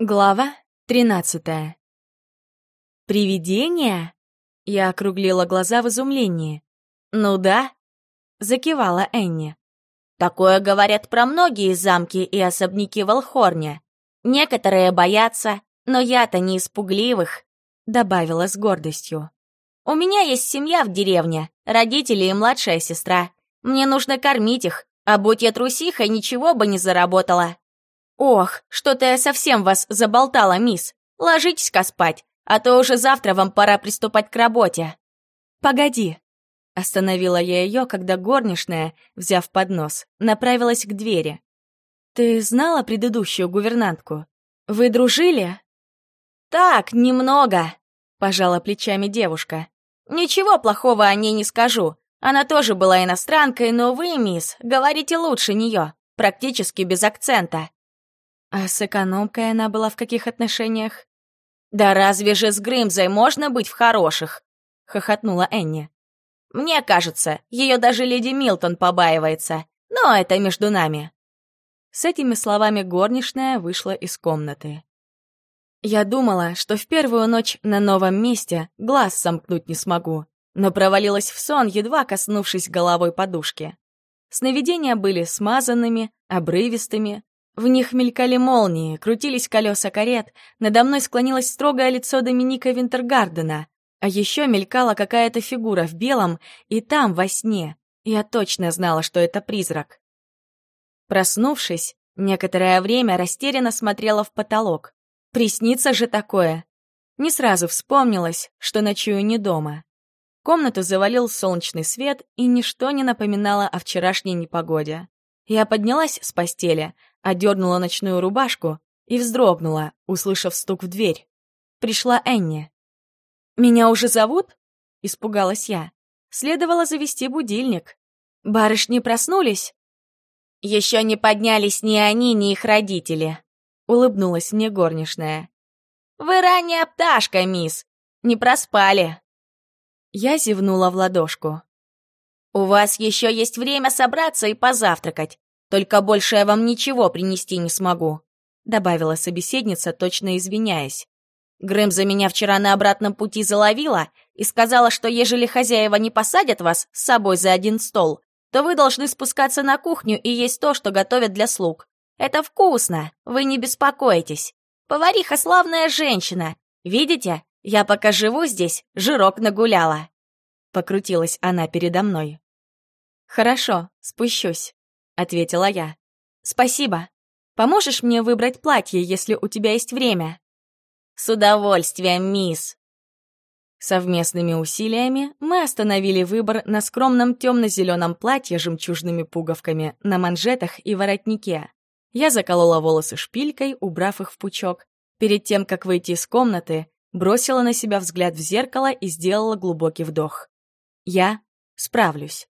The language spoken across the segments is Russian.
Глава тринадцатая. «Привидение?» Я округлила глаза в изумлении. «Ну да», — закивала Энни. «Такое говорят про многие замки и особняки в. Некоторые боятся, но я-то не испугливых», — добавила с гордостью. «У меня есть семья в деревне, родители и младшая сестра. Мне нужно кормить их, а будь я трусихой, ничего бы не заработала. «Ох, что-то я совсем вас заболтала, мисс. Ложитесь-ка спать, а то уже завтра вам пора приступать к работе». «Погоди». Остановила я ее, когда горничная, взяв поднос, направилась к двери. «Ты знала предыдущую гувернантку? Вы дружили?» «Так, немного», — пожала плечами девушка. «Ничего плохого о ней не скажу. Она тоже была иностранкой, но вы, мисс, говорите лучше нее, практически без акцента. А с экономкой она была в каких отношениях? «Да разве же с Грымзой можно быть в хороших?» — хохотнула Энни. «Мне кажется, ее даже леди Милтон побаивается, но это между нами». С этими словами горничная вышла из комнаты. Я думала, что в первую ночь на новом месте глаз сомкнуть не смогу, но провалилась в сон, едва коснувшись головой подушки. Сновидения были смазанными, обрывистыми, в них мелькали молнии, крутились колеса карет, надо мной склонилось строгое лицо Доминика Винтергардена, а еще мелькала какая-то фигура в белом, и там, во сне, я точно знала, что это призрак. Проснувшись, некоторое время растерянно смотрела в потолок. Приснится же такое. Не сразу вспомнилось, что ночую не дома. Комнату завалил солнечный свет, и ничто не напоминало о вчерашней непогоде. Я поднялась с постели, одернула ночную рубашку и вздрогнула, услышав стук в дверь. Пришла Энни. «Меня уже зовут?» — испугалась я. Следовало завести будильник. «Барышни проснулись?» «Еще не поднялись ни они, ни их родители», — улыбнулась мне горничная. «Вы ранняя пташка, мисс. Не проспали». Я зевнула в ладошку. «У вас еще есть время собраться и позавтракать. Только больше я вам ничего принести не смогу», — добавила собеседница, точно извиняясь. Грэм за меня вчера на обратном пути заловила и сказала, что ежели хозяева не посадят вас с собой за один стол, то вы должны спускаться на кухню и есть то, что готовят для слуг. Это вкусно, вы не беспокойтесь. Повариха славная женщина. Видите, я пока живу здесь, жирок нагуляла. Покрутилась она передо мной. Хорошо, спущусь ответила я. «Спасибо. Поможешь мне выбрать платье, если у тебя есть время?» «С удовольствием, мисс!» Совместными усилиями мы остановили выбор на скромном темно-зеленом платье с жемчужными пуговками на манжетах и воротнике. Я заколола волосы шпилькой, убрав их в пучок. Перед тем, как выйти из комнаты, бросила на себя взгляд в зеркало и сделала глубокий вдох. Я справлюсь.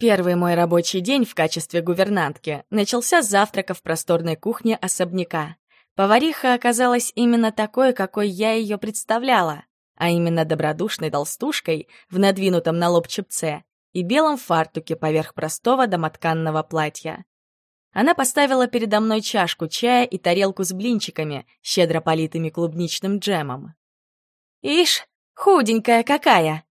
Первый мой рабочий день в качестве гувернантки начался с завтрака в просторной кухне особняка. Повариха оказалась именно такой, какой я ее представляла, а именно добродушной толстушкой в надвинутом на лоб чепце и белом фартуке поверх простого домотканного платья. Она поставила передо мной чашку чая и тарелку с блинчиками, щедро политыми клубничным джемом. «Ишь, худенькая какая!»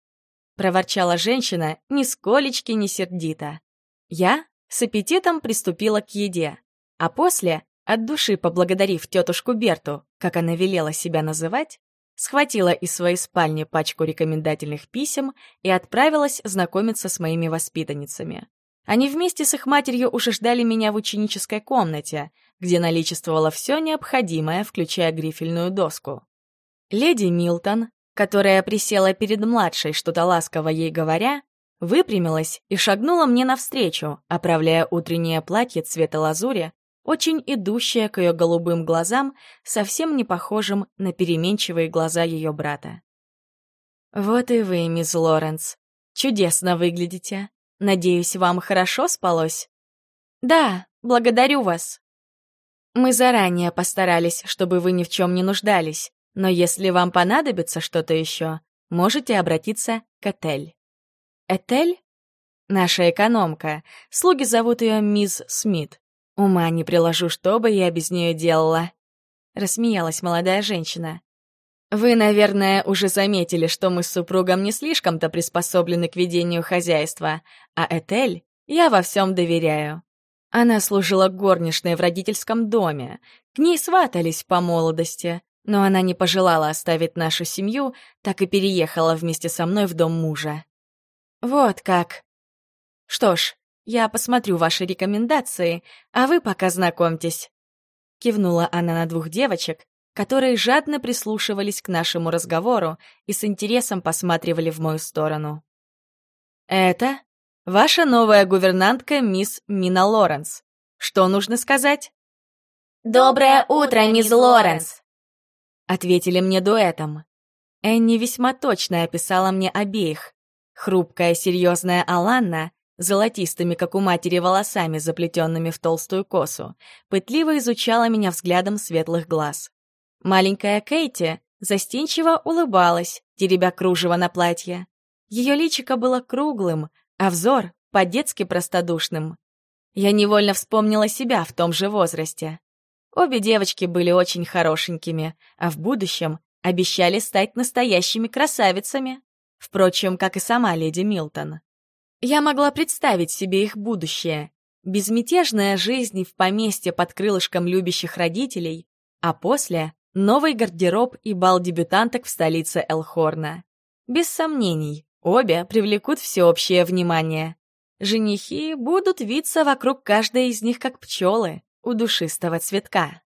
Проворчала женщина, нисколечки не сердито. Я с аппетитом приступила к еде, а после, от души поблагодарив тетушку Берту, как она велела себя называть, схватила из своей спальни пачку рекомендательных писем и отправилась знакомиться с моими воспитанницами. Они вместе с их матерью уже ждали меня в ученической комнате, где наличествовало все необходимое, включая грифельную доску. Леди Милтон, которая присела перед младшей, что-то ласково ей говоря, выпрямилась и шагнула мне навстречу, оправляя утреннее платье цвета лазури, очень идущее к ее голубым глазам, совсем не похожим на переменчивые глаза ее брата. «Вот и вы, мисс Лоренс. Чудесно выглядите. Надеюсь, вам хорошо спалось?» «Да, благодарю вас». «Мы заранее постарались, чтобы вы ни в чем не нуждались. Но если вам понадобится что-то еще, можете обратиться к Этель. Этель? Наша экономка. Слуги зовут ее мисс Смит. Ума не приложу, что бы я без нее делала. рассмеялась молодая женщина. «Вы, наверное, уже заметили, что мы с супругом не слишком-то приспособлены к ведению хозяйства, а Этель я во всем доверяю. Она служила горничной в родительском доме, к ней сватались по молодости, но она не пожелала оставить нашу семью, так и переехала вместе со мной в дом мужа. Вот как. Что ж, я посмотрю ваши рекомендации, а вы пока знакомьтесь. Кивнула она на двух девочек, которые жадно прислушивались к нашему разговору и с интересом посматривали в мою сторону. «Это ваша новая гувернантка мисс Мина Лоренс. Что нужно сказать?» «Доброе утро, мисс Лоренс!» Ответили мне дуэтом. Энни весьма точно описала мне обеих. Хрупкая, серьезная Аланна золотистыми, как у матери, волосами, заплетенными в толстую косу, пытливо изучала меня взглядом светлых глаз. Маленькая Кейти застенчиво улыбалась, теребя кружево на платье. Ее личико было круглым, а взор — по-детски простодушным. Я невольно вспомнила себя в том же возрасте. Обе девочки были очень хорошенькими, а в будущем обещали стать настоящими красавицами. Впрочем, как и сама леди Милтон. Я могла представить себе их будущее. Безмятежная жизнь в поместье под крылышком любящих родителей, а после — новый гардероб и бал дебютанток в столице Элхорна. Без сомнений, обе привлекут всеобщее внимание. Женихи будут виться вокруг каждой из них как пчелы у душистого цветка.